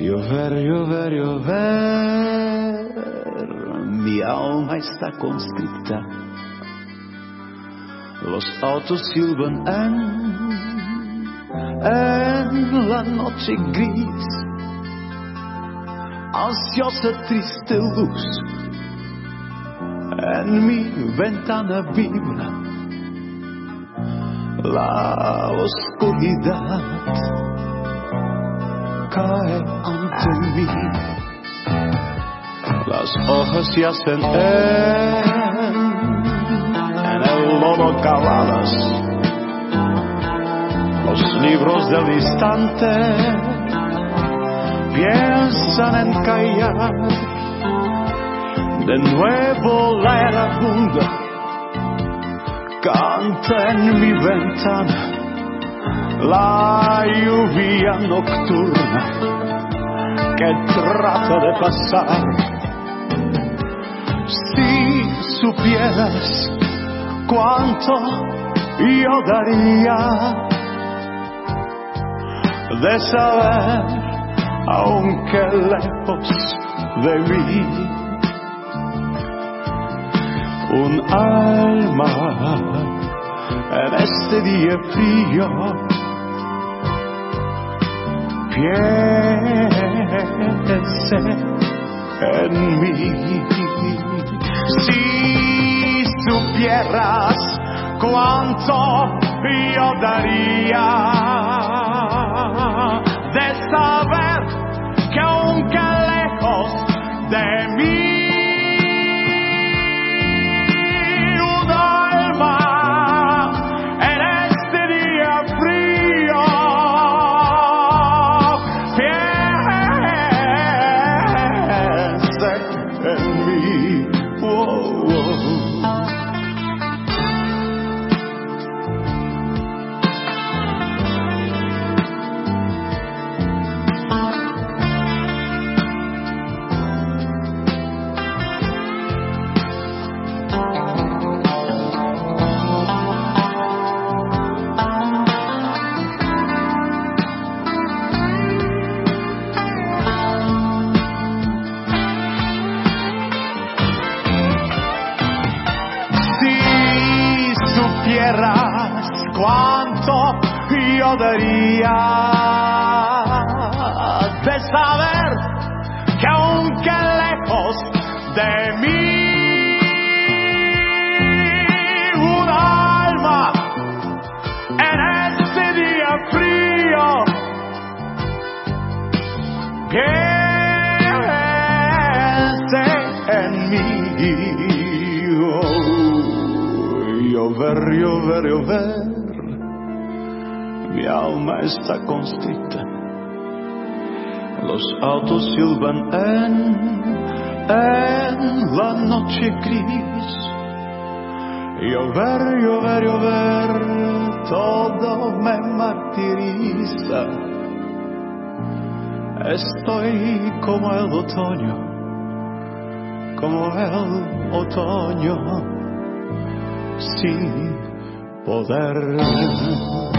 Llover, llover, llover, mi alma está constricta. Los autos silban en, en la noche gris, ansiosa triste luz, en mi ventana vibra la oscuridad cae ante mí. Las hojas se hacen en, el lodo. Los libros del instante piensan en callar. De nuevo la erabunda canta en mi ventana la lluvia nocturna que trata de pasar. Si supieras cuánto yo daría de saber, aunque lejos de mí, un alma en este día frío piense en mí. Si supieras cuánto yo daría de saber cuánto yo daría de saber que aunque lejos de mí llover, llover, llover, mi alma está constricta. Los autos silban en, en la noche gris. Llover, llover, llover, todo me martiriza. Estoy como el otoño, como el otoño sin poder